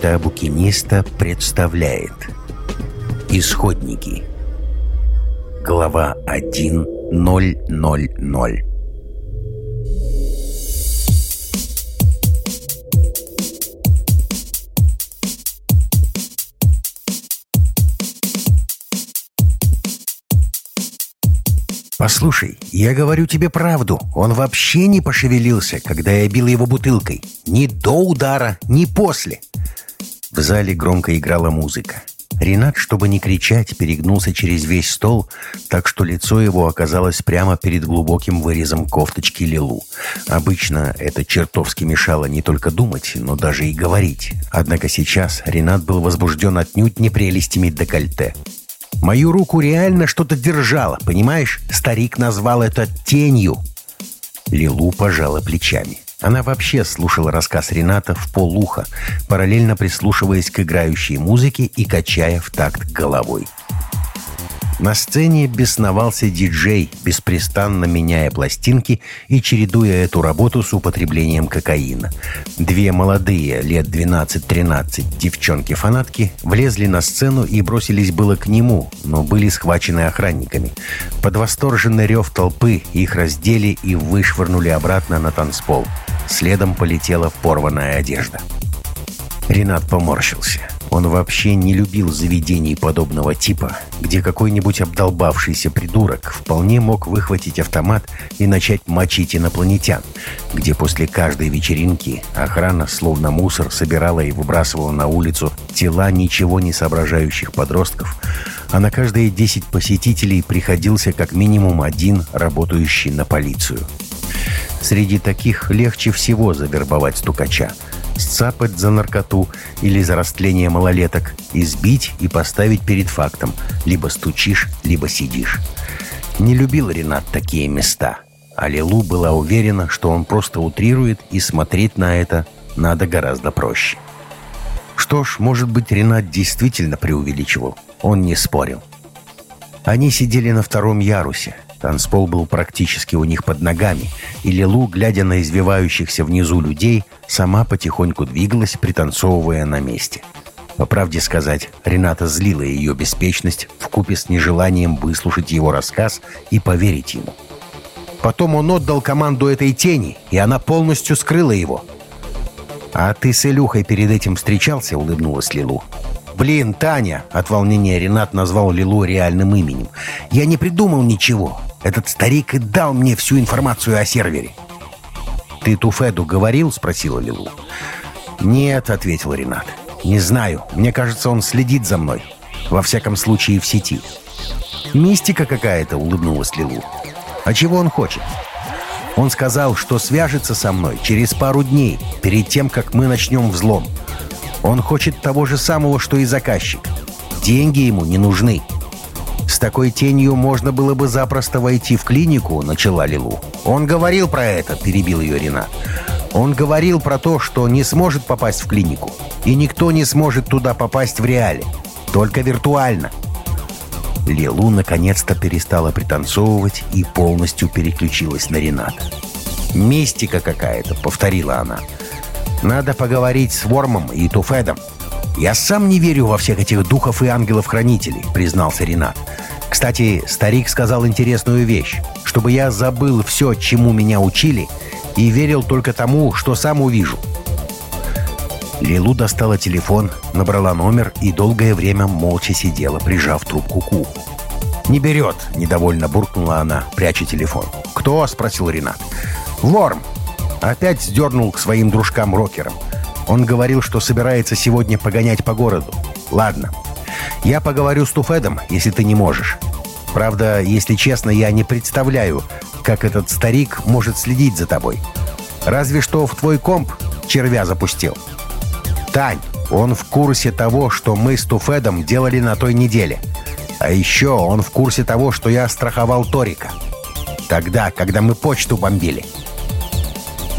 Мечта букиниста представляет Исходники Глава 1.0.0.0 «Послушай, я говорю тебе правду. Он вообще не пошевелился, когда я бил его бутылкой. Ни до удара, ни после». В зале громко играла музыка. Ренат, чтобы не кричать, перегнулся через весь стол, так что лицо его оказалось прямо перед глубоким вырезом кофточки Лилу. Обычно это чертовски мешало не только думать, но даже и говорить. Однако сейчас Ренат был возбужден отнюдь не прелестями декольте. Мою руку реально что-то держало, понимаешь? Старик назвал это тенью. Лилу пожала плечами. Она вообще слушала рассказ Рената в полуха, параллельно прислушиваясь к играющей музыке и качая в такт головой. На сцене бесновался диджей, беспрестанно меняя пластинки и чередуя эту работу с употреблением кокаина. Две молодые, лет 12-13, девчонки-фанатки влезли на сцену и бросились было к нему, но были схвачены охранниками. Под восторженный рев толпы их раздели и вышвырнули обратно на танцпол. Следом полетела порванная одежда. Ренат поморщился. Он вообще не любил заведений подобного типа, где какой-нибудь обдолбавшийся придурок вполне мог выхватить автомат и начать мочить инопланетян, где после каждой вечеринки охрана, словно мусор, собирала и выбрасывала на улицу тела ничего не соображающих подростков, а на каждые 10 посетителей приходился как минимум один, работающий на полицию. Среди таких легче всего завербовать стукача – сцапать за наркоту или за растление малолеток, избить и поставить перед фактом. Либо стучишь, либо сидишь. Не любил Ренат такие места. А Лилу была уверена, что он просто утрирует, и смотреть на это надо гораздо проще. Что ж, может быть, Ренат действительно преувеличивал. Он не спорил. Они сидели на втором ярусе. Танцпол был практически у них под ногами, и Лилу, глядя на извивающихся внизу людей, сама потихоньку двигалась, пританцовывая на месте. По правде сказать, Рената злила ее беспечность вкупе с нежеланием выслушать его рассказ и поверить ему. Потом он отдал команду этой тени, и она полностью скрыла его. «А ты с Илюхой перед этим встречался?» — улыбнулась Лилу. «Блин, Таня!» — от волнения Ренат назвал Лилу реальным именем. «Я не придумал ничего. Этот старик и дал мне всю информацию о сервере». «Ты Туфеду говорил?» — спросила Лилу. «Нет», — ответил Ренат. «Не знаю. Мне кажется, он следит за мной. Во всяком случае, в сети». «Мистика какая-то», — улыбнулась Лилу. «А чего он хочет?» «Он сказал, что свяжется со мной через пару дней, перед тем, как мы начнем взлом. Он хочет того же самого, что и заказчик. Деньги ему не нужны». «С такой тенью можно было бы запросто войти в клинику», — начала Лилу. «Он говорил про это», — перебил ее Ренат. «Он говорил про то, что не сможет попасть в клинику. И никто не сможет туда попасть в реале. Только виртуально». Лилу наконец-то перестала пританцовывать и полностью переключилась на Рената. «Мистика какая-то», — повторила она. «Надо поговорить с Вормом и Туфедом. «Я сам не верю во всех этих духов и ангелов-хранителей», — признался Ренат. «Кстати, старик сказал интересную вещь, чтобы я забыл все, чему меня учили, и верил только тому, что сам увижу». Лилу достала телефон, набрала номер и долгое время молча сидела, прижав трубку к уху. «Не берет», — недовольно буркнула она, пряча телефон. «Кто?» — спросил Ренат. «Ворм». Опять сдернул к своим дружкам-рокерам. Он говорил, что собирается сегодня погонять по городу. Ладно. Я поговорю с Туфедом, если ты не можешь. Правда, если честно, я не представляю, как этот старик может следить за тобой. Разве что в твой комп червя запустил. Тань, он в курсе того, что мы с Туфедом делали на той неделе. А еще он в курсе того, что я страховал Торика. Тогда, когда мы почту бомбили.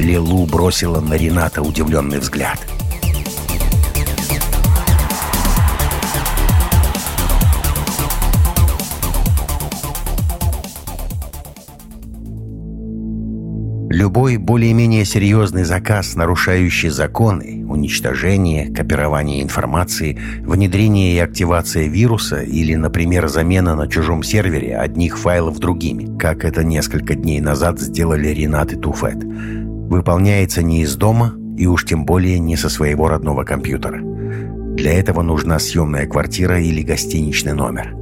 Лилу бросила на Рената удивленный взгляд. Любой более-менее серьезный заказ, нарушающий законы, уничтожение, копирование информации, внедрение и активация вируса или, например, замена на чужом сервере одних файлов другими, как это несколько дней назад сделали Ренат и Туфет, выполняется не из дома и уж тем более не со своего родного компьютера. Для этого нужна съемная квартира или гостиничный номер –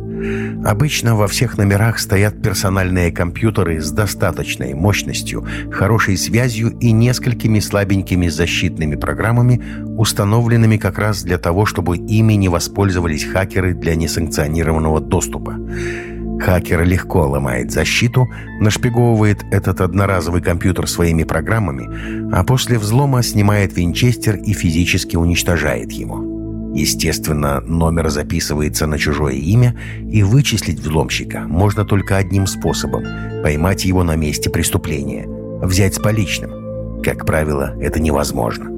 Обычно во всех номерах стоят персональные компьютеры с достаточной мощностью, хорошей связью и несколькими слабенькими защитными программами, установленными как раз для того, чтобы ими не воспользовались хакеры для несанкционированного доступа. Хакер легко ломает защиту, нашпиговывает этот одноразовый компьютер своими программами, а после взлома снимает винчестер и физически уничтожает его. Естественно, номер записывается на чужое имя, и вычислить взломщика можно только одним способом – поймать его на месте преступления, взять с поличным. Как правило, это невозможно.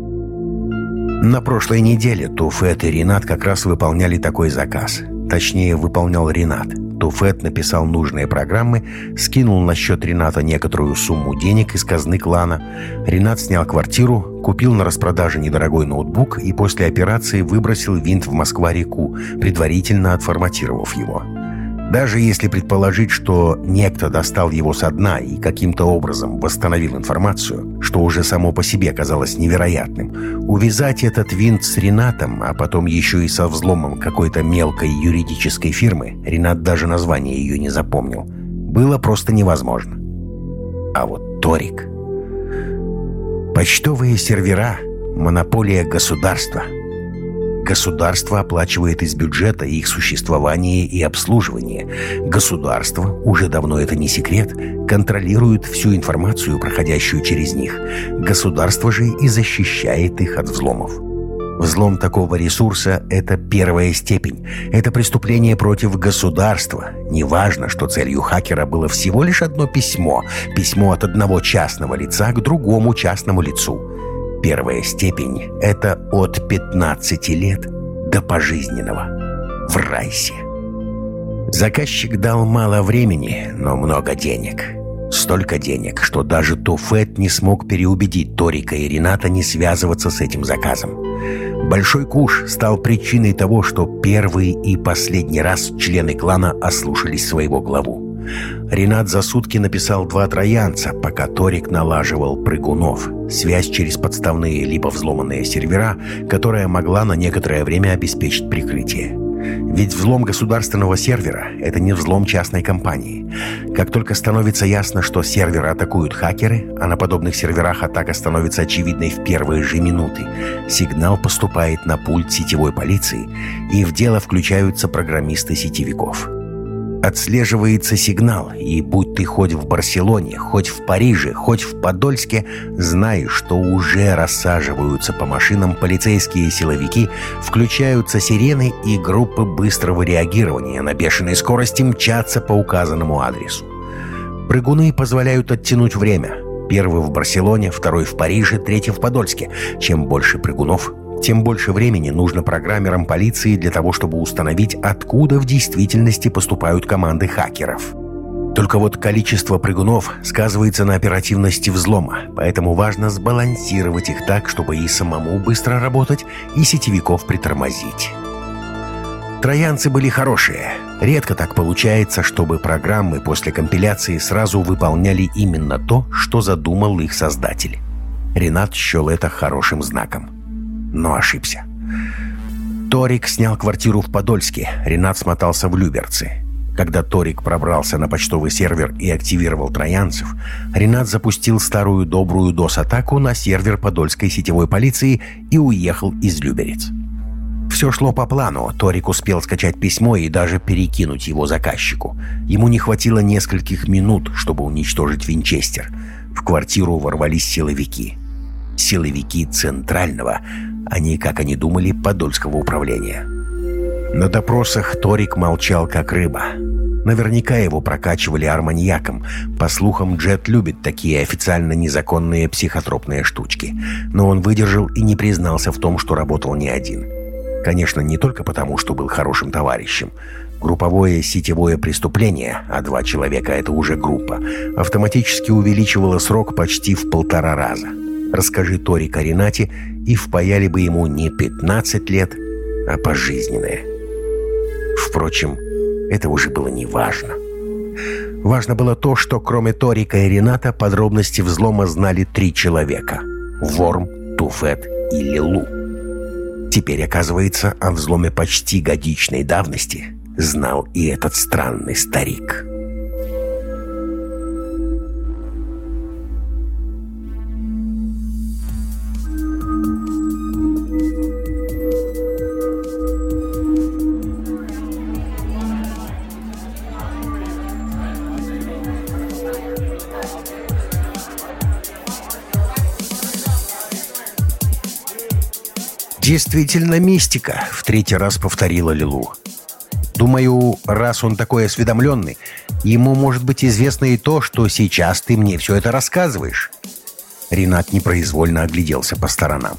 На прошлой неделе Туфет и Ренат как раз выполняли такой заказ. Точнее, выполнял Ренат – Туфет написал нужные программы, скинул на счет Рената некоторую сумму денег из казны клана. Ренат снял квартиру, купил на распродаже недорогой ноутбук и после операции выбросил винт в Москва-реку, предварительно отформатировав его. Даже если предположить, что некто достал его со дна и каким-то образом восстановил информацию, что уже само по себе казалось невероятным, увязать этот винт с Ренатом, а потом еще и со взломом какой-то мелкой юридической фирмы, Ренат даже название ее не запомнил, было просто невозможно. А вот Торик... Почтовые сервера – монополия государства – Государство оплачивает из бюджета их существование и обслуживание. Государство, уже давно это не секрет, контролирует всю информацию, проходящую через них. Государство же и защищает их от взломов. Взлом такого ресурса – это первая степень. Это преступление против государства. Неважно, что целью хакера было всего лишь одно письмо. Письмо от одного частного лица к другому частному лицу. Первая степень – это от 15 лет до пожизненного. В райсе. Заказчик дал мало времени, но много денег. Столько денег, что даже Туфет не смог переубедить Торика и Рената не связываться с этим заказом. Большой куш стал причиной того, что первый и последний раз члены клана ослушались своего главу. Ренат за сутки написал два троянца, пока Торик налаживал прыгунов. Связь через подставные либо взломанные сервера, которая могла на некоторое время обеспечить прикрытие. Ведь взлом государственного сервера – это не взлом частной компании. Как только становится ясно, что сервер атакуют хакеры, а на подобных серверах атака становится очевидной в первые же минуты, сигнал поступает на пульт сетевой полиции, и в дело включаются программисты сетевиков – Отслеживается сигнал, и будь ты хоть в Барселоне, хоть в Париже, хоть в Подольске, знай, что уже рассаживаются по машинам полицейские силовики, включаются сирены и группы быстрого реагирования на бешеной скорости мчатся по указанному адресу. Прыгуны позволяют оттянуть время. Первый в Барселоне, второй в Париже, третий в Подольске. Чем больше прыгунов, тем больше времени нужно программерам полиции для того, чтобы установить, откуда в действительности поступают команды хакеров. Только вот количество прыгунов сказывается на оперативности взлома, поэтому важно сбалансировать их так, чтобы и самому быстро работать, и сетевиков притормозить. Троянцы были хорошие. Редко так получается, чтобы программы после компиляции сразу выполняли именно то, что задумал их создатель. Ренат счел это хорошим знаком но ошибся. Торик снял квартиру в Подольске, Ренат смотался в Люберцы. Когда Торик пробрался на почтовый сервер и активировал троянцев, Ренат запустил старую добрую DOS-атаку на сервер подольской сетевой полиции и уехал из Люберец. Все шло по плану, Торик успел скачать письмо и даже перекинуть его заказчику. Ему не хватило нескольких минут, чтобы уничтожить Винчестер. В квартиру ворвались силовики. Силовики Центрального а не, как они думали, Подольского управления. На допросах Торик молчал, как рыба. Наверняка его прокачивали арманьяком. По слухам, Джет любит такие официально незаконные психотропные штучки. Но он выдержал и не признался в том, что работал не один. Конечно, не только потому, что был хорошим товарищем. Групповое сетевое преступление, а два человека — это уже группа, автоматически увеличивало срок почти в полтора раза. Расскажи Тори Каринати, и впаяли бы ему не 15 лет, а пожизненное. Впрочем, это уже было не важно. Важно было то, что кроме Торика и Рената подробности взлома знали три человека — Ворм, Туфет и Лилу. Теперь, оказывается, о взломе почти годичной давности знал и этот странный старик. «Действительно мистика», — в третий раз повторила Лилу. «Думаю, раз он такой осведомленный, ему может быть известно и то, что сейчас ты мне все это рассказываешь». Ренат непроизвольно огляделся по сторонам.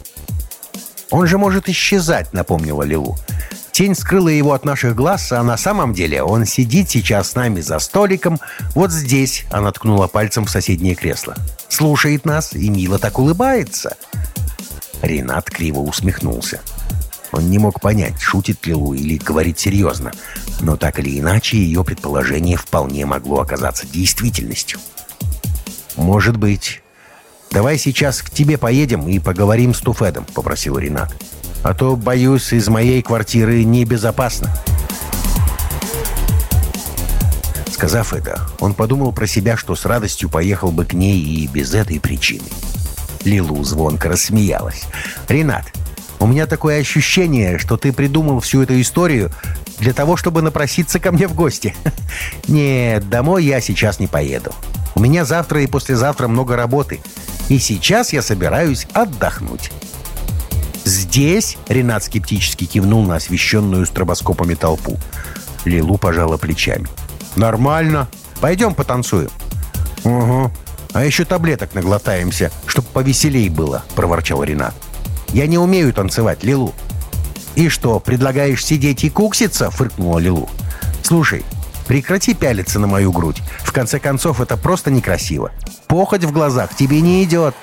«Он же может исчезать», — напомнила Лилу. «Тень скрыла его от наших глаз, а на самом деле он сидит сейчас с нами за столиком, вот здесь», — она ткнула пальцем в соседнее кресло. «Слушает нас и мило так улыбается». Ренат криво усмехнулся. Он не мог понять, шутит ли Лу или говорит серьезно, но так или иначе ее предположение вполне могло оказаться действительностью. «Может быть. Давай сейчас к тебе поедем и поговорим с Туфедом», — попросил Ренат. «А то, боюсь, из моей квартиры небезопасно». Сказав это, он подумал про себя, что с радостью поехал бы к ней и без этой причины. Лилу звонко рассмеялась. «Ренат, у меня такое ощущение, что ты придумал всю эту историю для того, чтобы напроситься ко мне в гости. Нет, домой я сейчас не поеду. У меня завтра и послезавтра много работы. И сейчас я собираюсь отдохнуть». «Здесь?» — Ренат скептически кивнул на освещенную стробоскопами толпу. Лилу пожала плечами. «Нормально. Пойдем потанцуем». «Угу. А еще таблеток наглотаемся, чтобы повеселей было», — проворчал Ренат. «Я не умею танцевать, Лилу». «И что, предлагаешь сидеть и кукситься?» — фыркнула Лилу. «Слушай, прекрати пялиться на мою грудь. В конце концов, это просто некрасиво. Похоть в глазах тебе не идет».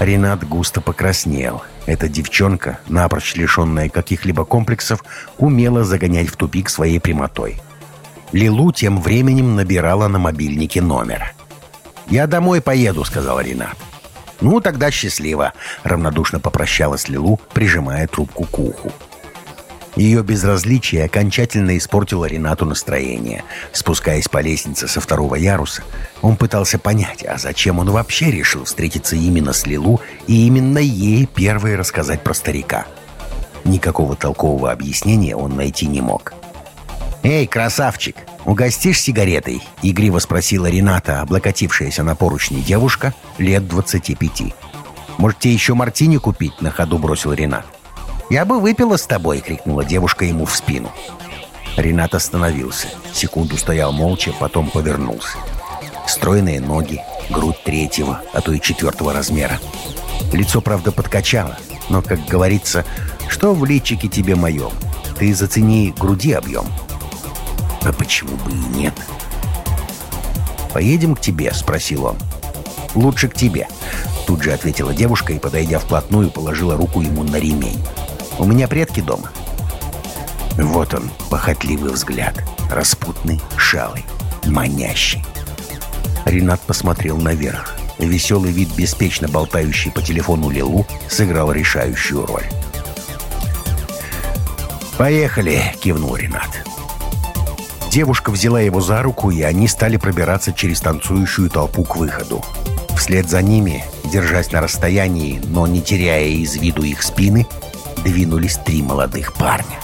Ренат густо покраснел. Эта девчонка, напрочь лишенная каких-либо комплексов, умела загонять в тупик своей прямотой. Лилу тем временем набирала на мобильнике номер. «Я домой поеду», — сказал Ренат. «Ну, тогда счастливо», — равнодушно попрощалась Лилу, прижимая трубку к уху. Ее безразличие окончательно испортило Ренату настроение. Спускаясь по лестнице со второго яруса, он пытался понять, а зачем он вообще решил встретиться именно с Лилу и именно ей первой рассказать про старика. Никакого толкового объяснения он найти не мог. «Эй, красавчик, угостишь сигаретой?» — игриво спросила Рената, облокотившаяся на поручни девушка лет 25. «Может, тебе еще мартини купить?» — на ходу бросил Ренат. «Я бы выпила с тобой!» — крикнула девушка ему в спину. Ренат остановился. Секунду стоял молча, потом повернулся. Стройные ноги, грудь третьего, а то и четвертого размера. Лицо, правда, подкачало, но, как говорится, что в личике тебе моем? Ты зацени груди объем. «А почему бы и нет?» «Поедем к тебе?» — спросил он. «Лучше к тебе», — тут же ответила девушка и, подойдя вплотную, положила руку ему на ремень. «У меня предки дома». Вот он, похотливый взгляд, распутный, шалый, манящий. Ренат посмотрел наверх. Веселый вид, беспечно болтающий по телефону Лилу, сыграл решающую роль. «Поехали!» — кивнул Ренат. Девушка взяла его за руку, и они стали пробираться через танцующую толпу к выходу. Вслед за ними, держась на расстоянии, но не теряя из виду их спины, двинулись три молодых парня.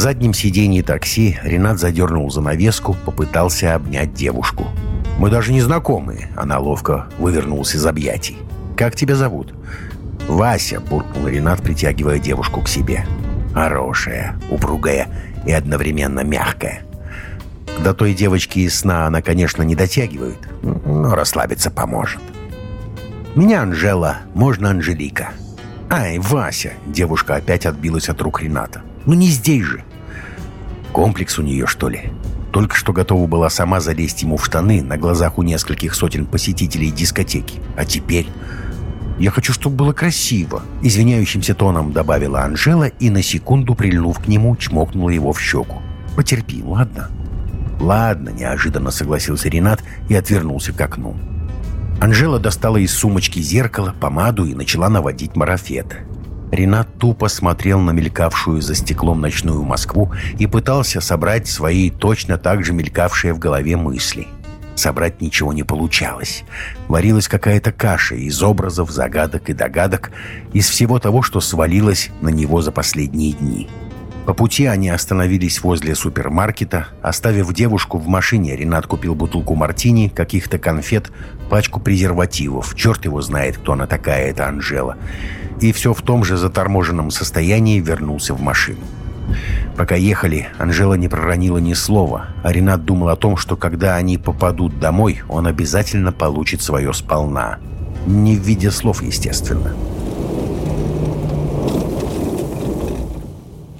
Заднем сиденье такси Ренат задернул занавеску, попытался обнять девушку. «Мы даже не знакомы», — она ловко вывернулась из объятий. «Как тебя зовут?» «Вася», — буркнул Ренат, притягивая девушку к себе. «Хорошая, упругая и одновременно мягкая. До той девочки из сна она, конечно, не дотягивает, но расслабиться поможет. Меня Анжела, можно Анжелика. Ай, Вася, девушка опять отбилась от рук Рената. Ну не здесь же. Комплекс у нее, что ли? Только что готова была сама залезть ему в штаны на глазах у нескольких сотен посетителей дискотеки. А теперь... «Я хочу, чтобы было красиво», — извиняющимся тоном добавила Анжела и на секунду, прильнув к нему, чмокнула его в щеку. «Потерпи, ладно?» «Ладно», — неожиданно согласился Ренат и отвернулся к окну. Анжела достала из сумочки зеркало, помаду и начала наводить марафет. Ренат тупо смотрел на мелькавшую за стеклом ночную Москву и пытался собрать свои точно так же мелькавшие в голове мысли. Собрать ничего не получалось. Варилась какая-то каша из образов, загадок и догадок, из всего того, что свалилось на него за последние дни. По пути они остановились возле супермаркета. Оставив девушку в машине, Ренат купил бутылку мартини, каких-то конфет, пачку презервативов. Черт его знает, кто она такая, эта Анжела. И все в том же заторможенном состоянии вернулся в машину. Пока ехали, Анжела не проронила ни слова, а Ренат думал о том, что когда они попадут домой, он обязательно получит свое сполна. Не в виде слов, естественно.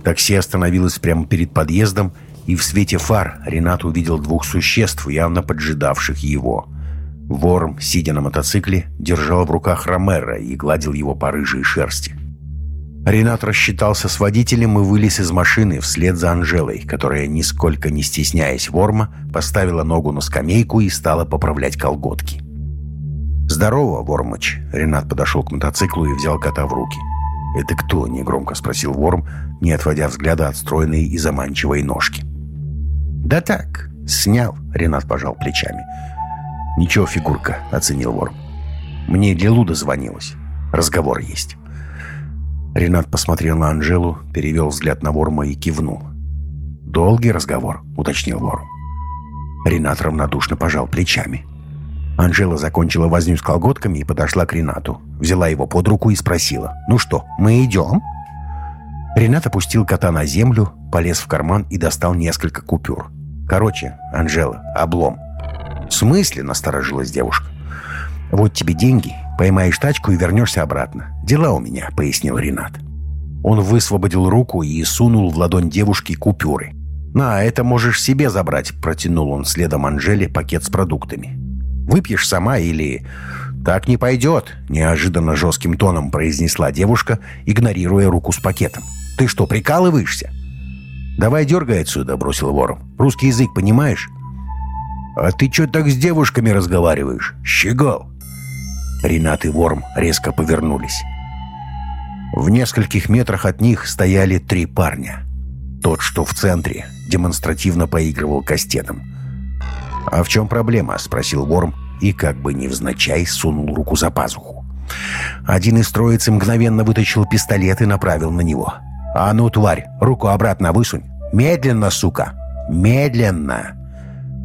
Такси остановилось прямо перед подъездом, и в свете фар Ренат увидел двух существ, явно поджидавших его. Ворм, сидя на мотоцикле, держал в руках Ромеро и гладил его по рыжей шерсти. Ренат рассчитался с водителем и вылез из машины вслед за Анжелой, которая, нисколько не стесняясь Ворма, поставила ногу на скамейку и стала поправлять колготки. «Здорово, Вормыч!» Ренат подошел к мотоциклу и взял кота в руки. «Это кто?» — негромко спросил Ворм, не отводя взгляда от стройной и заманчивой ножки. «Да так, снял», — Ренат пожал плечами. «Ничего, фигурка», — оценил Ворм. «Мне Лилуда звонилась. Разговор есть». Ренат посмотрел на Анжелу, перевел взгляд на Ворма и кивнул. «Долгий разговор», — уточнил Ворм. Ренат равнодушно пожал плечами. Анжела закончила возню с колготками и подошла к Ренату. Взяла его под руку и спросила. «Ну что, мы идем?» Ренат опустил кота на землю, полез в карман и достал несколько купюр. «Короче, Анжела, облом». «В смысле?» – насторожилась девушка. «Вот тебе деньги, поймаешь тачку и вернешься обратно. Дела у меня», – пояснил Ренат. Он высвободил руку и сунул в ладонь девушки купюры. «На, это можешь себе забрать», – протянул он следом Анжеле пакет с продуктами. Выпьешь сама или...» «Так не пойдет», — неожиданно жестким тоном произнесла девушка, игнорируя руку с пакетом. «Ты что, прикалываешься?» «Давай дергай отсюда», — бросил вором. «Русский язык понимаешь?» «А ты что так с девушками разговариваешь? Щегол!» Ренат и Ворм резко повернулись. В нескольких метрах от них стояли три парня. Тот, что в центре, демонстративно поигрывал кастетом. «А в чем проблема?» — спросил Ворм и, как бы невзначай, сунул руку за пазуху. Один из троицы мгновенно вытащил пистолет и направил на него. «А ну, тварь, руку обратно высунь! Медленно, сука! Медленно!»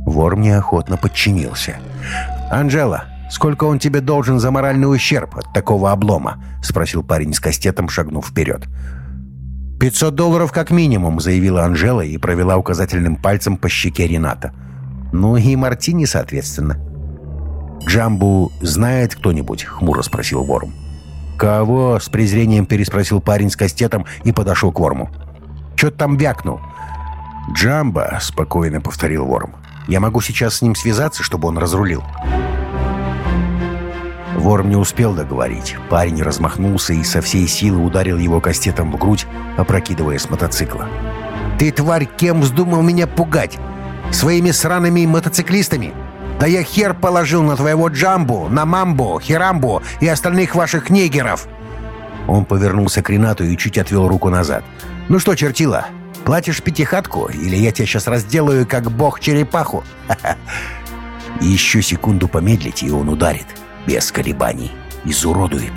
Ворм неохотно подчинился. «Анжела, сколько он тебе должен за моральный ущерб от такого облома?» — спросил парень с кастетом, шагнув вперед. «Пятьсот долларов как минимум», — заявила Анжела и провела указательным пальцем по щеке Рената. Ну и Мартини, соответственно. «Джамбу знает кто-нибудь?» — хмуро спросил Ворм. «Кого?» — с презрением переспросил парень с кастетом и подошел к Ворму. «Чё ты там вякнул?» «Джамба», — спокойно повторил Ворм. «Я могу сейчас с ним связаться, чтобы он разрулил». Ворм не успел договорить. Парень размахнулся и со всей силы ударил его кастетом в грудь, опрокидывая с мотоцикла. «Ты, тварь, кем вздумал меня пугать? Своими сраными мотоциклистами? Да я хер положил на твоего Джамбу, на Мамбу, Хирамбу и остальных ваших негеров!» Он повернулся к Ренату и чуть отвел руку назад. «Ну что, чертила, платишь пятихатку, или я тебя сейчас разделаю, как бог черепаху?» Еще секунду помедлить, и он ударит, без колебаний, изуродует.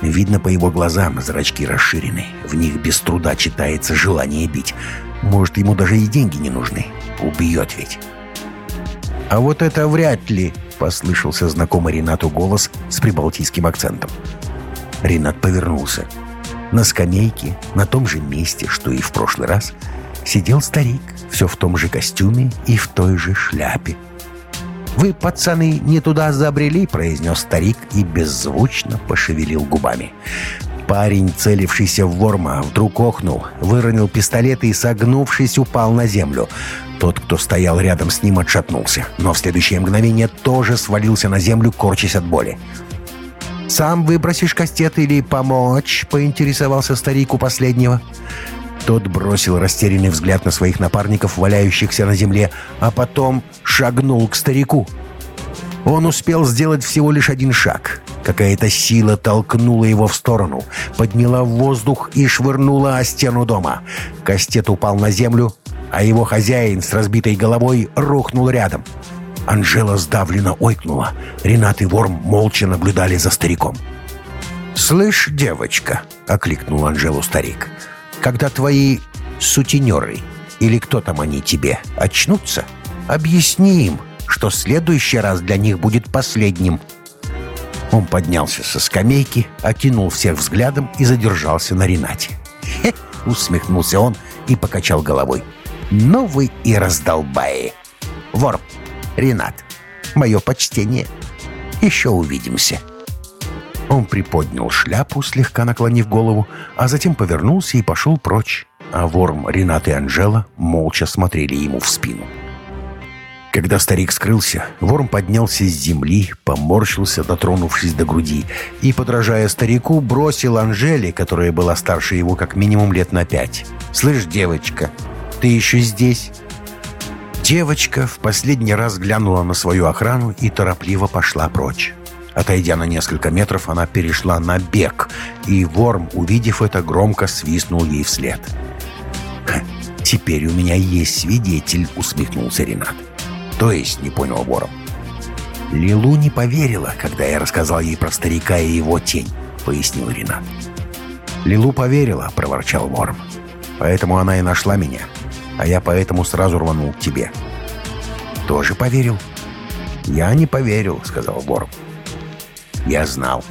Видно по его глазам, зрачки расширены, в них без труда читается желание бить. Может, ему даже и деньги не нужны. Убьет ведь. «А вот это вряд ли», — послышался знакомый Ренату голос с прибалтийским акцентом. Ренат повернулся. На скамейке, на том же месте, что и в прошлый раз, сидел старик, все в том же костюме и в той же шляпе. «Вы, пацаны, не туда забрели», — произнес старик и беззвучно пошевелил губами. Парень, целившийся в Ворма, вдруг охнул, выронил пистолет и, согнувшись, упал на землю. Тот, кто стоял рядом с ним, отшатнулся, но в следующее мгновение тоже свалился на землю, корчась от боли. «Сам выбросишь кастет или помочь?» — поинтересовался старик у последнего. Тот бросил растерянный взгляд на своих напарников, валяющихся на земле, а потом шагнул к старику. Он успел сделать всего лишь один шаг. Какая-то сила толкнула его в сторону, подняла в воздух и швырнула о стену дома. Кастет упал на землю, а его хозяин с разбитой головой рухнул рядом. Анжела сдавленно ойкнула. Ренат и Ворм молча наблюдали за стариком. «Слышь, девочка», — окликнул Анжелу старик, «когда твои сутенеры, или кто там они тебе, очнутся, объясни им, что следующий раз для них будет последним». Он поднялся со скамейки, окинул всех взглядом и задержался на Ренате. «Хе!» — усмехнулся он и покачал головой. «Ну вы и раздолбаи! Ворм, Ренат, мое почтение. Еще увидимся». Он приподнял шляпу, слегка наклонив голову, а затем повернулся и пошел прочь. А Ворм, Ренат и Анжела молча смотрели ему в спину. Когда старик скрылся, Ворм поднялся с земли, поморщился, дотронувшись до груди, и, подражая старику, бросил Анжеле, которая была старше его как минимум лет на пять. «Слышь, девочка, ты еще здесь?» Девочка в последний раз глянула на свою охрану и торопливо пошла прочь. Отойдя на несколько метров, она перешла на бег, и Ворм, увидев это, громко свистнул ей вслед. «Теперь у меня есть свидетель», — усмехнулся Ренат. «То есть?» — не понял Ворм. «Лилу не поверила, когда я рассказал ей про старика и его тень», — пояснил Ренат. «Лилу поверила», — проворчал Ворм. «Поэтому она и нашла меня а я поэтому сразу рванул к тебе». «Тоже поверил?» «Я не поверил», — сказал Борм. «Я знал».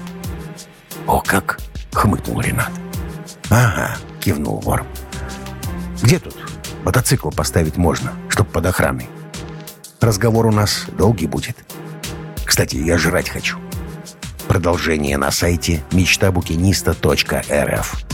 «О, как!» — хмыкнул Ренат. «Ага», — кивнул Ворм. «Где тут мотоцикл поставить можно, чтоб под охраной? Разговор у нас долгий будет. Кстати, я жрать хочу». Продолжение на сайте мечтабукиниста.рф